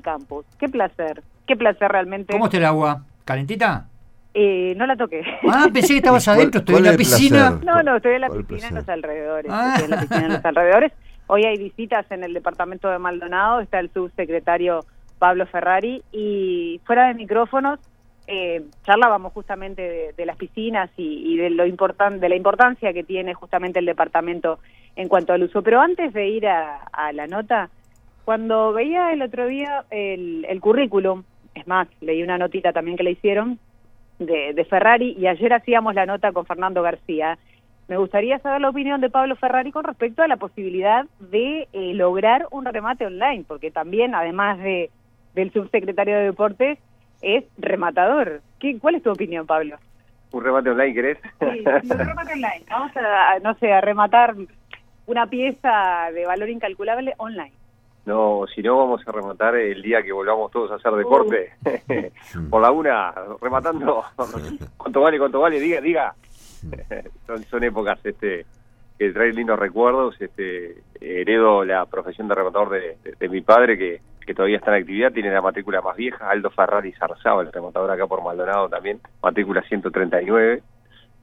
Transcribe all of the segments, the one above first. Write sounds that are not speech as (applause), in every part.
del campus. Qué placer, qué placer realmente. ¿Cómo está el agua? ¿Calentita? Eh, no la toqué. Ah, pensé que estabas (laughs) adentro, estoy en la piscina. No, no, estoy en la piscina en los alrededores. Estoy en la piscina en los alrededores. Hoy hay visitas en el departamento de Maldonado, está el subsecretario Pablo Ferrari y fuera de micrófonos eh, charlábamos justamente de, las piscinas y, de lo importante de la importancia que tiene justamente el departamento en cuanto al uso. Pero antes de ir a, la nota, cuando veía el otro día el, el, currículum, es más, leí una notita también que le hicieron de, de Ferrari y ayer hacíamos la nota con Fernando García me gustaría saber la opinión de Pablo Ferrari con respecto a la posibilidad de eh, lograr un remate online, porque también, además de del subsecretario de Deportes, es rematador. ¿Qué, ¿Cuál es tu opinión, Pablo? ¿Un remate online, querés? Sí, un remate online. Vamos a, no sé, a rematar una pieza de valor incalculable online. No, si no vamos a rematar el día que volvamos todos a hacer deporte. (laughs) Por la una, rematando. (laughs) ¿Cuánto vale, cuánto vale? Diga, diga. (laughs) son, son épocas este que traen lindos recuerdos. Este, heredo la profesión de rematador de, mi padre, que, que, todavía está en actividad, tiene la matrícula más vieja, Aldo Ferrari Zarzaba, el rematador acá por Maldonado también, matrícula 139.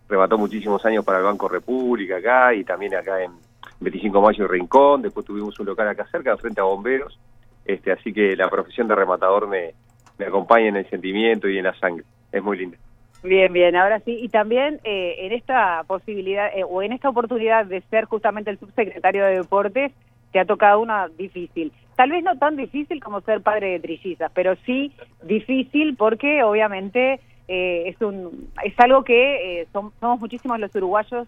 Remató muchísimos años para el Banco República acá y también acá en 25 Mayo y Rincón. Después tuvimos un local acá cerca, frente a Bomberos. Este, así que la profesión de rematador me, me acompaña en el sentimiento y en la sangre. Es muy linda. Bien, bien, ahora sí. Y también eh, en esta posibilidad eh, o en esta oportunidad de ser justamente el subsecretario de Deportes, te ha tocado una difícil. Tal vez no tan difícil como ser padre de trillizas, pero sí difícil porque obviamente eh, es un es algo que somos muchísimos los uruguayos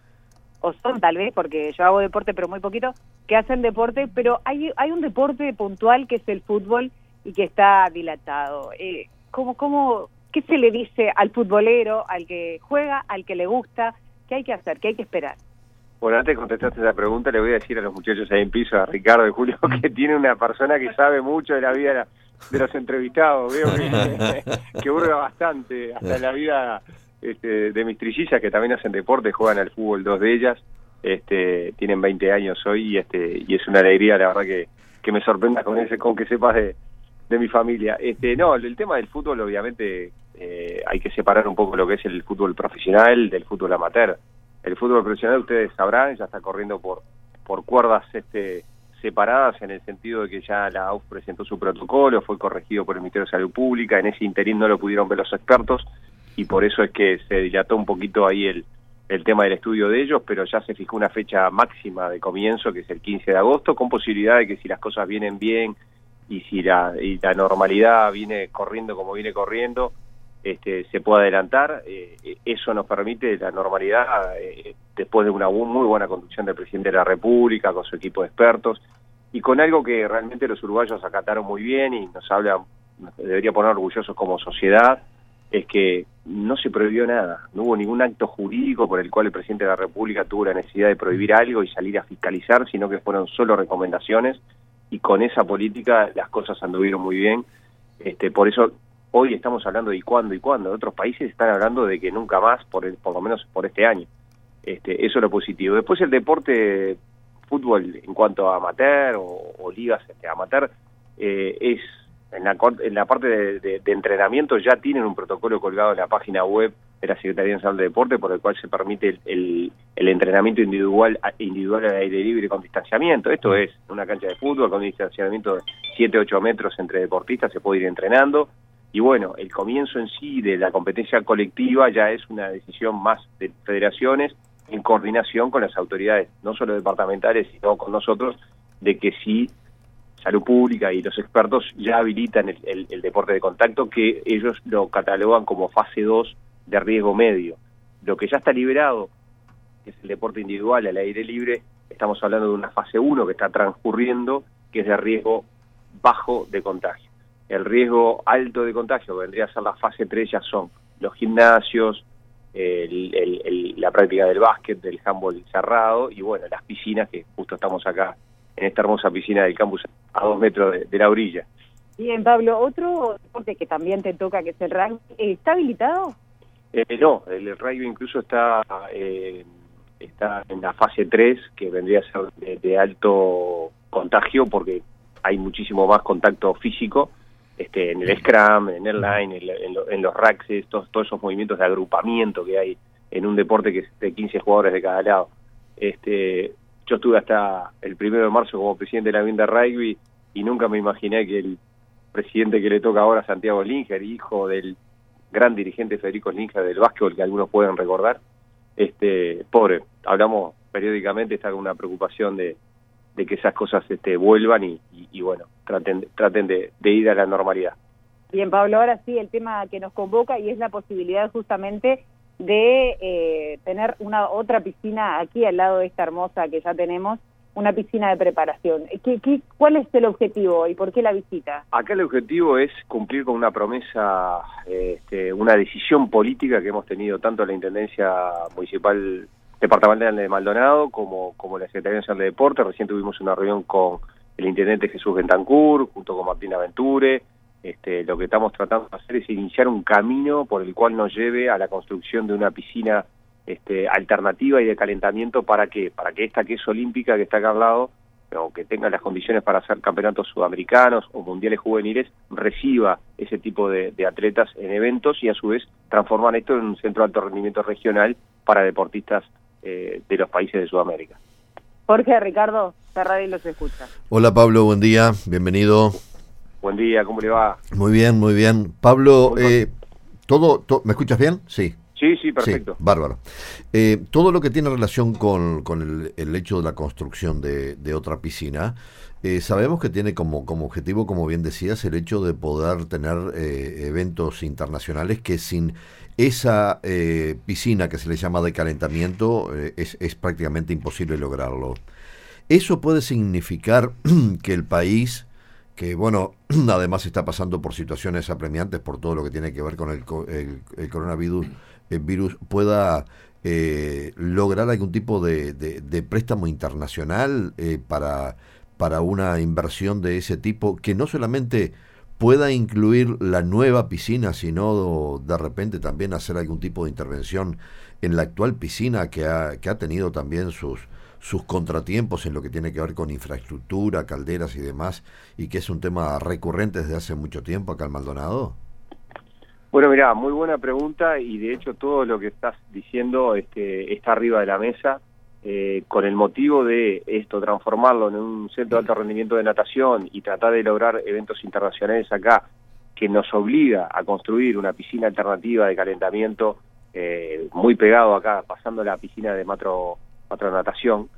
o son tal vez porque yo hago deporte pero muy poquito que hacen deporte, pero hay hay un deporte puntual que es el fútbol y que está dilatado. Eh, ¿Cómo cómo ¿Qué se le dice al futbolero, al que juega, al que le gusta? ¿Qué hay que hacer? ¿Qué hay que esperar? Bueno, antes de contestarte esa pregunta, le voy a decir a los muchachos ahí en piso, a Ricardo y Julio, que tiene una persona que sabe mucho de la vida de los entrevistados. Veo que, (laughs) que bastante, hasta la vida este, de mis trillizas, que también hacen deporte, juegan al fútbol, dos de ellas. Este, tienen 20 años hoy y, este, y es una alegría, la verdad, que, que me sorprenda con ese con que sepas de, de mi familia. Este, no, el tema del fútbol, obviamente, eh, hay que separar un poco lo que es el fútbol profesional del fútbol amateur. El fútbol profesional, ustedes sabrán, ya está corriendo por, por cuerdas este, separadas en el sentido de que ya la AUF presentó su protocolo, fue corregido por el Ministerio de Salud Pública, en ese interín no lo pudieron ver los expertos y por eso es que se dilató un poquito ahí el, el tema del estudio de ellos, pero ya se fijó una fecha máxima de comienzo, que es el 15 de agosto, con posibilidad de que si las cosas vienen bien y si la, y la normalidad viene corriendo como viene corriendo, este, se puede adelantar. Eh, eso nos permite la normalidad eh, después de una muy buena conducción del presidente de la República, con su equipo de expertos, y con algo que realmente los uruguayos acataron muy bien y nos habla, nos debería poner orgullosos como sociedad, es que no se prohibió nada, no hubo ningún acto jurídico por el cual el presidente de la República tuvo la necesidad de prohibir algo y salir a fiscalizar, sino que fueron solo recomendaciones y con esa política las cosas anduvieron muy bien. Este, por eso hoy estamos hablando de cuándo y cuándo. Otros países están hablando de que nunca más, por, el, por lo menos por este año. Este, eso es lo positivo. Después el deporte, fútbol en cuanto a amateur o, ligas este, amateur, eh, es en la, en la parte de, entrenamiento ya tienen un protocolo colgado en la página web de la Secretaría Nacional de Deporte por el cual se permite el, el, entrenamiento individual individual al aire libre con distanciamiento. Esto es una cancha de fútbol con distanciamiento de 7-8 metros entre deportistas, se puede ir entrenando. Y bueno, el comienzo en sí de la competencia colectiva ya es una decisión más de federaciones en coordinación con las autoridades, no solo departamentales, sino con nosotros, de que sí salud pública y los expertos ya habilitan el, el, deporte de contacto que ellos lo catalogan como fase 2 de riesgo medio. Lo que ya está liberado, que es el deporte individual al aire libre, estamos hablando de una fase 1 que está transcurriendo, que es de riesgo bajo de contagio. El riesgo alto de contagio vendría a ser la fase 3, ya son los gimnasios, la práctica del básquet, del handball cerrado y bueno, las piscinas que justo estamos acá en esta hermosa piscina del campus a dos metros de, la orilla. Bien, Pablo, otro deporte que también te toca, que es el rugby, ¿está habilitado? Eh, no, el rugby incluso está eh, está en la fase 3, que vendría a ser de, alto contagio, porque hay muchísimo más contacto físico. este, en el Scrum, en el Line, en, los racks, todos, todos esos movimientos de agrupamiento que hay en un deporte que es de 15 jugadores de cada lado. Este, yo estuve hasta el primero de marzo como presidente de la Vinda Rugby y nunca me imaginé que el presidente que le toca ahora, Santiago Linger, hijo del gran dirigente Federico Linger del básquetbol, que algunos pueden recordar, este, pobre, hablamos periódicamente, está con una preocupación de, que esas cosas este, vuelvan y, bueno, traten, traten de, ir a la normalidad. Bien, Pablo, ahora sí, el tema que nos convoca y es la posibilidad justamente de eh, tener una otra piscina aquí al lado de esta hermosa que ya tenemos, una piscina de preparación. ¿Qué, qué, cuál es el objetivo y por qué la visita? Acá el objetivo es cumplir con una promesa, este, una decisión política que hemos tenido tanto la Intendencia Municipal Departamental de Maldonado como, como la Secretaría Nacional de Deportes. Recién tuvimos una reunión con el Intendente Jesús Bentancur, junto con Martín Aventure. Este, lo que estamos tratando de hacer es iniciar un camino por el cual nos lleve a la construcción de una piscina este, alternativa y de calentamiento para que para que esta que es olímpica que está acá al lado o que tenga las condiciones para hacer campeonatos sudamericanos o mundiales juveniles reciba ese tipo de, atletas en eventos y a su vez transformar esto en un centro de alto rendimiento regional para deportistas eh, de los países de Sudamérica. Jorge, Ricardo, Ferrari los escucha. Hola Pablo, buen día, bienvenido. Buen día, ¿cómo le va? Muy bien, muy bien. Pablo, eh, todo, ¿me escuchas bien? Sí. Sí, sí, perfecto. bárbaro. Eh, todo lo que tiene relación con, el, hecho de la construcción de, otra piscina, eh, sabemos que tiene como, como objetivo, como bien decías, el hecho de poder tener eh, eventos internacionales que sin esa piscina que se le llama de calentamiento es, es prácticamente imposible lograrlo. Eso puede significar (clears throat) que el país que bueno, (clears throat) además está pasando por situaciones apremiantes por todo lo que tiene que ver con el, el coronavirus el virus pueda eh, lograr algún tipo de, de, préstamo internacional eh, para, para una inversión de ese tipo que no solamente pueda incluir la nueva piscina, sino de repente también hacer algún tipo de intervención en la actual piscina que ha, que ha tenido también sus, sus contratiempos en lo que tiene que ver con infraestructura, calderas y demás, y que es un tema recurrente desde hace mucho tiempo acá en Maldonado? Bueno, mira, muy buena pregunta y de hecho todo lo que estás diciendo este, está arriba de la mesa eh, con el motivo de esto, transformarlo en un centro de alto rendimiento de natación y tratar de lograr eventos internacionales acá que nos obliga a construir una piscina alternativa de calentamiento eh, muy pegado acá, pasando la piscina de matro, matro natación,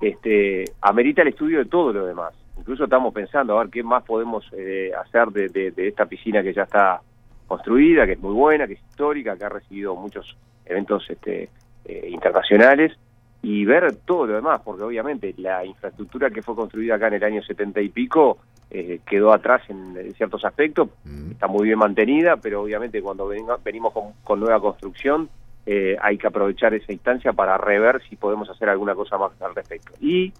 este, amerita el estudio de todo lo demás. Incluso estamos pensando a ver qué más podemos eh, hacer de, de esta piscina que ya está construida, que es muy buena, que es histórica, que ha recibido muchos eventos este, eh, internacionales y ver todo lo demás, porque obviamente la infraestructura que fue construida acá en el año 70 y pico eh, quedó atrás en, ciertos aspectos, mm. está muy bien mantenida, pero obviamente cuando venimos con, nueva construcción eh, hay que aprovechar esa instancia para rever si podemos hacer alguna cosa más al respecto. Y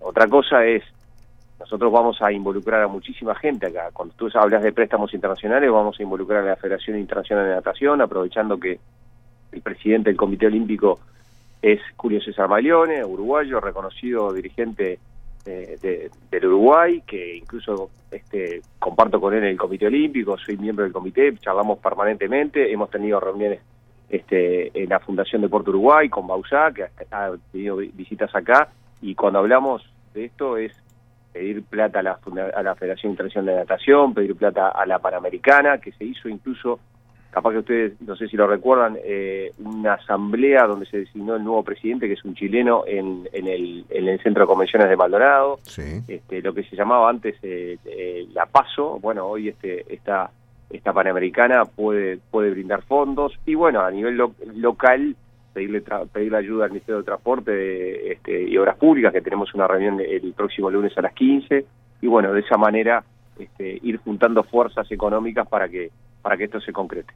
otra cosa es nosotros vamos a involucrar a muchísima gente acá. Cuando tú hablas de préstamos internacionales, vamos a involucrar a la Federación Internacional de Natación, aprovechando que el presidente del Comité Olímpico es Julio César Malione, uruguayo, reconocido dirigente eh, del Uruguay, que incluso este, comparto con él el Comité Olímpico, soy miembro del comité, charlamos permanentemente, hemos tenido reuniones este, en la Fundación de Puerto Uruguay con Bausá, que ha tenido visitas acá, y cuando hablamos de esto es pedir plata a la, a la Federación Internacional de Natación, pedir plata a la Panamericana, que se hizo incluso, capaz que ustedes, no sé si lo recuerdan, eh, una asamblea donde se designó el nuevo presidente, que es un chileno, en, en, el, en el Centro de Convenciones de Maldonado, este, lo que se llamaba antes eh, eh, la PASO, bueno, hoy este esta, esta Panamericana puede, puede brindar fondos, y bueno, a nivel local pedirle, pedirle ayuda al Ministerio de Transporte este, y Obras Públicas, que tenemos una reunión el próximo lunes a las 15, y bueno, de esa manera este, ir juntando fuerzas económicas para que para que esto se concrete.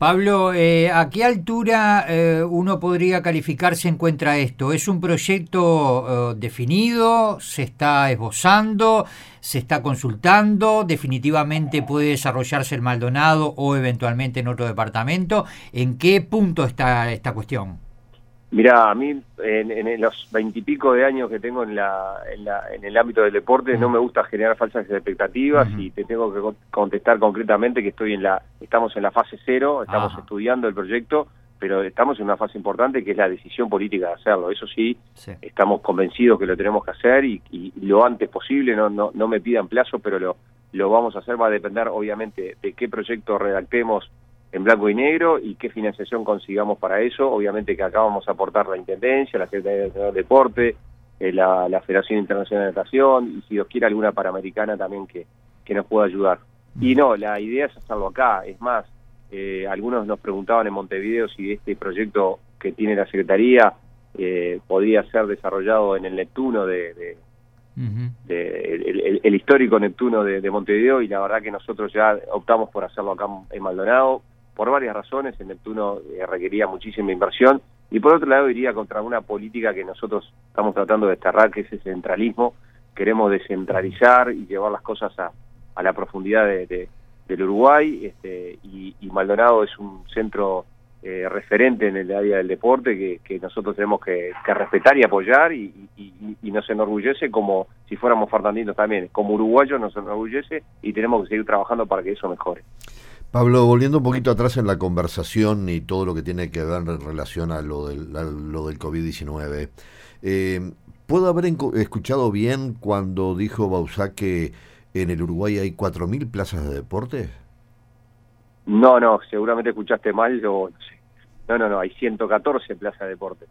Pablo, eh, ¿a qué altura eh, uno podría calificar se encuentra esto? ¿Es un proyecto eh, definido? ¿Se está esbozando? ¿Se está consultando? ¿Definitivamente puede desarrollarse el Maldonado o eventualmente en otro departamento? ¿En qué punto está esta cuestión? Mira, a mí en, los veintipico de años que tengo en, la, en, el ámbito del deporte no me gusta generar falsas expectativas y te tengo que contestar concretamente que estoy en la estamos en la fase cero, estamos estudiando el proyecto, pero estamos en una fase importante que es la decisión política de hacerlo. Eso sí, estamos convencidos que lo tenemos que hacer y, lo antes posible. No, no, no me pidan plazo, pero lo, lo vamos a hacer. Va a depender, obviamente, de qué proyecto redactemos en blanco y negro y qué financiación consigamos para eso. Obviamente que acá vamos a aportar la Intendencia, la Secretaría de Deporte, eh, la, Federación Internacional de Natación y si Dios quiere alguna panamericana también que, que nos pueda ayudar. Y no, la idea es hacerlo acá. Es más, eh, algunos nos preguntaban en Montevideo si este proyecto que tiene la Secretaría eh, podía ser desarrollado en el Neptuno de, el, histórico Neptuno de, Montevideo y la verdad que nosotros ya optamos por hacerlo acá en Maldonado por varias razones. El Neptuno eh, requería muchísima inversión y por otro lado iría contra una política que nosotros estamos tratando de desterrar, que es el centralismo. Queremos descentralizar y llevar las cosas a, a la profundidad de, del Uruguay este, y, Maldonado es un centro eh, referente en el área del deporte que, nosotros tenemos que, respetar y apoyar y, nos enorgullece como si fuéramos fernandinos también, como uruguayos nos enorgullece y tenemos que seguir trabajando para que eso mejore. Pablo, volviendo un poquito atrás en la conversación y todo lo que tiene que ver en relación a lo del, lo del COVID-19, eh, ¿puedo haber escuchado bien cuando dijo Bausá que en el Uruguay hay 4.000 plazas de deporte? No, no, seguramente escuchaste mal, yo no No, no, hay 114 plazas de deporte.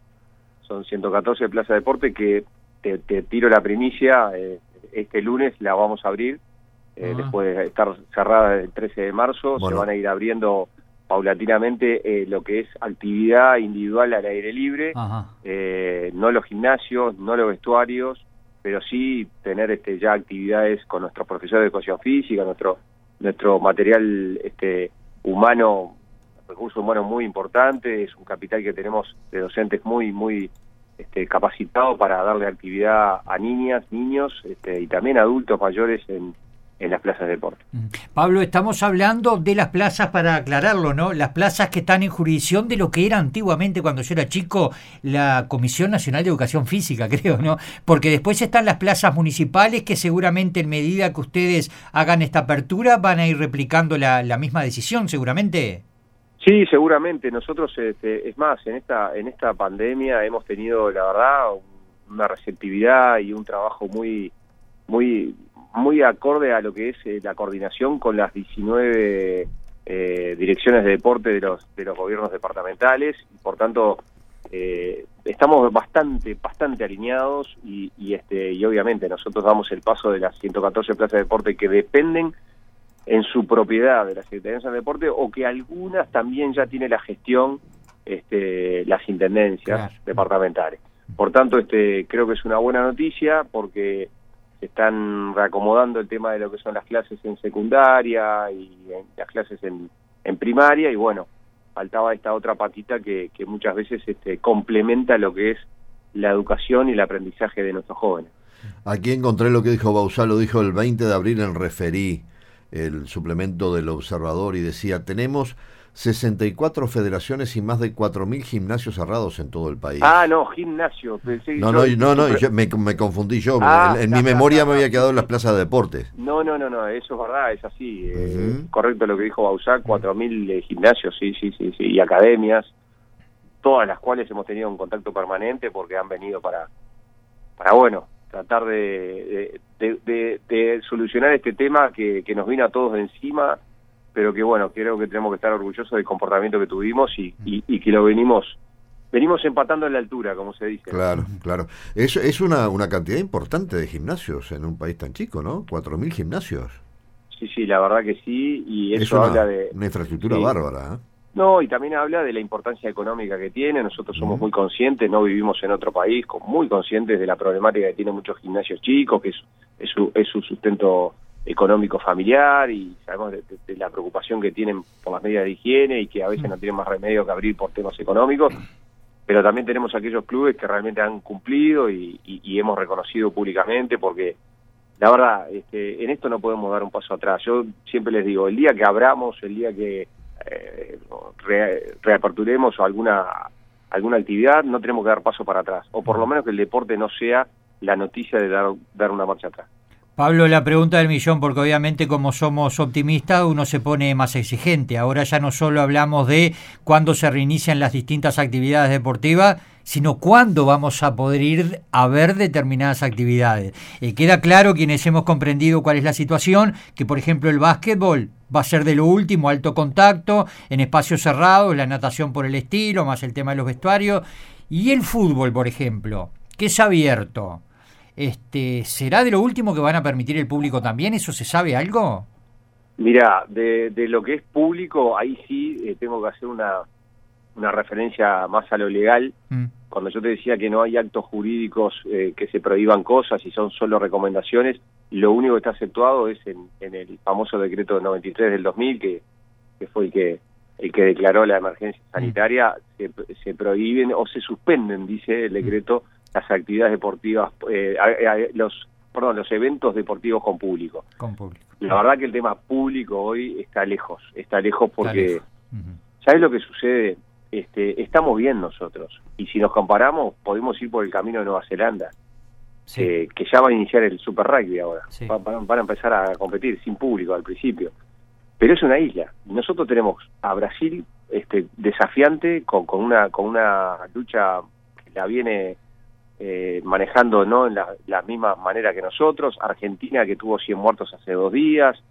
Son 114 plazas de deporte que te, tiro la primicia, eh, este lunes la vamos a abrir eh, después de estar cerrada el 13 de marzo, se van a ir abriendo paulatinamente eh, lo que es actividad individual al aire libre, eh, no los gimnasios, no los vestuarios, pero sí tener este ya actividades con nuestros profesores de educación física, nuestro nuestro material este humano, recurso humano muy importante, es un capital que tenemos de docentes muy muy este, capacitado para darle actividad a niñas, niños este, y también adultos mayores en en las plazas de deporte. Pablo, estamos hablando de las plazas, para aclararlo, ¿no? Las plazas que están en jurisdicción de lo que era antiguamente cuando yo era chico la Comisión Nacional de Educación Física, (laughs) creo, ¿no? Porque después están las plazas municipales que seguramente en medida que ustedes hagan esta apertura van a ir replicando la, misma decisión, seguramente. Sí, seguramente. Nosotros, este, es más, en esta, en esta pandemia hemos tenido, la verdad, una receptividad y un trabajo muy, muy muy acorde a lo que es eh, la coordinación con las 19 eh, direcciones de deporte de los de los gobiernos departamentales y por tanto eh, estamos bastante bastante alineados y, este y obviamente nosotros damos el paso de las 114 plazas de deporte que dependen en su propiedad de la Secretaría de Deporte o que algunas también ya tiene la gestión este, las intendencias departamentales. Por tanto, este creo que es una buena noticia porque están reacomodando el tema de lo que son las clases en secundaria y las clases en, en primaria y bueno, faltaba esta otra patita que, que muchas veces este, complementa lo que es la educación y el aprendizaje de nuestros jóvenes. Aquí encontré lo que dijo Bausá, lo dijo el 20 de abril en Referí, el suplemento del Observador, y decía, tenemos 64 federaciones y más de 4.000 gimnasios cerrados en todo el país. Ah, no, gimnasio. no, no, no, no, me, confundí yo. Ah, en, mi memoria me había quedado en las plazas de deportes. No, no, no, no, eso es verdad, es así. Eh, correcto lo que dijo Bausá, 4.000 eh, gimnasios, sí, sí, sí, sí, y academias, todas las cuales hemos tenido un contacto permanente porque han venido para, para bueno, tratar de, de, solucionar este tema que, que nos vino a todos de encima pero que bueno, creo que tenemos que estar orgullosos del comportamiento que tuvimos y, y, que lo venimos venimos empatando en la altura, como se dice. Claro, claro. Es, es una, una cantidad importante de gimnasios en un país tan chico, ¿no? 4.000 gimnasios. Sí, sí, la verdad que sí, y eso habla de... Una infraestructura bárbara, ¿eh? No, y también habla de la importancia económica que tiene. Nosotros somos muy conscientes, no vivimos en otro país, muy conscientes de la problemática que tiene muchos gimnasios chicos, que es, es, su, es su sustento económico familiar y sabemos de, la preocupación que tienen por las medidas de higiene y que a veces no tienen más remedio que abrir por temas económicos, pero también tenemos aquellos clubes que realmente han cumplido y, hemos reconocido públicamente porque la verdad, este, en esto no podemos dar un paso atrás. Yo siempre les digo, el día que abramos, el día que eh, reaperturemos alguna alguna actividad, no tenemos que dar paso para atrás, o por lo menos que el deporte no sea la noticia de dar, dar una marcha atrás. Pablo, la pregunta del millón, porque obviamente como somos optimistas uno se pone más exigente. Ahora ya no solo hablamos de cuándo se reinician las distintas actividades deportivas, sino cuándo vamos a poder ir a ver determinadas actividades. Eh, queda claro quienes hemos comprendido cuál es la situación, que por ejemplo el básquetbol va a ser de lo último, alto contacto, en espacios cerrados, la natación por el estilo, más el tema de los vestuarios, y el fútbol, por ejemplo, que es abierto este, ¿Será de lo último que van a permitir el público también? ¿Eso se sabe algo? Mira, de, lo que es público, ahí sí eh, tengo que hacer una, una referencia más a lo legal. Mm. Cuando yo te decía que no hay actos jurídicos eh, que se prohíban cosas y son solo recomendaciones, lo único que está aceptado es en, el famoso decreto 93 del 2000, que, que fue el que el que declaró la emergencia mm. sanitaria, se, se prohíben o se suspenden, dice el decreto, las actividades deportivas, eh, los perdón, los eventos deportivos con público. Con público. La verdad que el tema público hoy está lejos, está lejos porque, ¿sabes lo que sucede? Este, estamos bien nosotros y si nos comparamos podemos ir por el camino de Nueva Zelanda, eh, que ya va a iniciar el Super Rugby ahora, van, a empezar a competir sin público al principio, pero es una isla. Nosotros tenemos a Brasil este, desafiante con, con, una, con una lucha que la viene eh, manejando no en la, misma manera que nosotros, Argentina que tuvo 100 muertos hace dos días,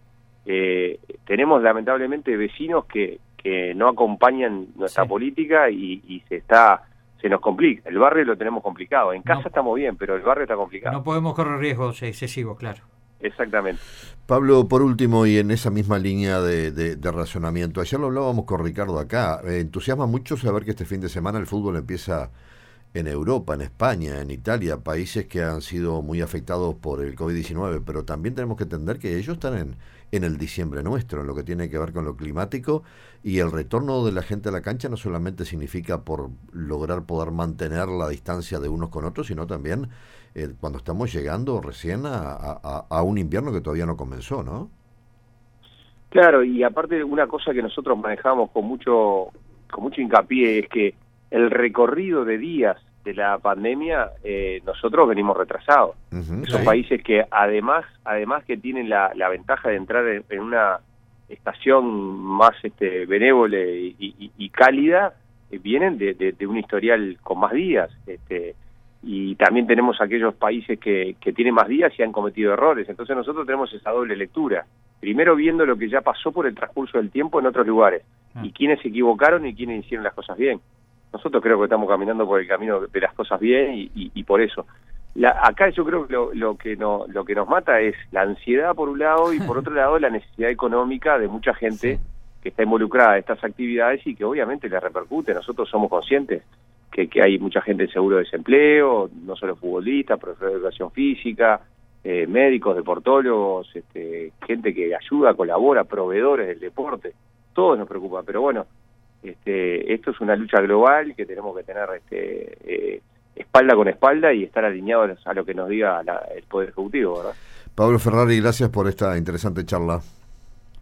eh, tenemos lamentablemente vecinos que, que no acompañan nuestra política y, se está se nos complica. El barrio lo tenemos complicado. En casa estamos bien, pero el barrio está complicado. No podemos correr riesgos excesivos, claro. Exactamente. Pablo, por último, y en esa misma línea de, de, de razonamiento, ayer lo hablábamos con Ricardo acá, eh, entusiasma mucho saber que este fin de semana el fútbol empieza en Europa, en España, en Italia, países que han sido muy afectados por el COVID-19, pero también tenemos que entender que ellos están en, en el diciembre nuestro, en lo que tiene que ver con lo climático, y el retorno de la gente a la cancha no solamente significa por lograr poder mantener la distancia de unos con otros, sino también eh, cuando estamos llegando recién a, a, un invierno que todavía no comenzó, ¿no? Claro, y aparte una cosa que nosotros manejamos con mucho, con mucho hincapié es que el recorrido de días de la pandemia, eh, nosotros venimos retrasados. Son países que además, además que tienen la, ventaja de entrar en, una estación más este, benévola y, cálida, eh, vienen de, un historial con más días. Este, y también tenemos aquellos países que, que tienen más días y han cometido errores. Entonces nosotros tenemos esa doble lectura. Primero viendo lo que ya pasó por el transcurso del tiempo en otros lugares ah. y quiénes se equivocaron y quiénes hicieron las cosas bien nosotros creo que estamos caminando por el camino de las cosas bien y, por eso. acá yo creo que lo, que no, lo que nos mata es la ansiedad por un lado y por (laughs) otro lado la necesidad económica de mucha gente que está involucrada en estas actividades y que obviamente le repercute. Nosotros somos conscientes que, que hay mucha gente en seguro de desempleo, no solo futbolistas, profesores de educación física, eh, médicos, deportólogos, este, gente que ayuda, colabora, proveedores del deporte. Todo nos preocupa, pero bueno, este, esto es una lucha global que tenemos que tener este, eh, espalda con espalda y estar alineados a lo que nos diga el Poder Ejecutivo, ¿verdad? Pablo Ferrari, gracias por esta interesante charla.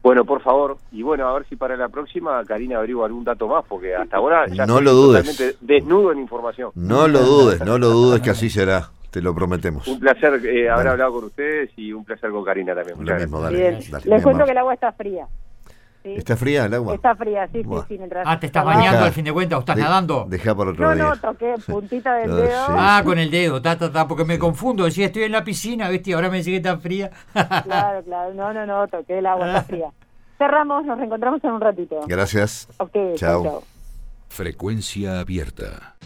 Bueno, por favor, y bueno, a ver si para la próxima Karina averigua algún dato más, porque hasta ahora ya no lo dudes. desnudo en información. No lo dudes, no lo dudes que así será, te lo prometemos. Un placer eh, haber hablado con ustedes y un placer con Karina también. Gracias. Les cuento que el agua está fría. ¿Está fría el agua? Está fría, sí, sí, sí. ah, ¿te estás bañando al fin de cuentas o estás nadando? Deja por otro no, día. No, no, toqué (laughs) puntita del dedo. ah, con el dedo, ta, ta, ta, porque me confundo. Decía, estoy en la piscina, ¿viste? Ahora me sigue tan fría. claro, claro. No, no, no, toqué el agua, está fría. (laughs) Cerramos, nos reencontramos en un ratito. Gracias. Ok, chao. chao. Frecuencia abierta.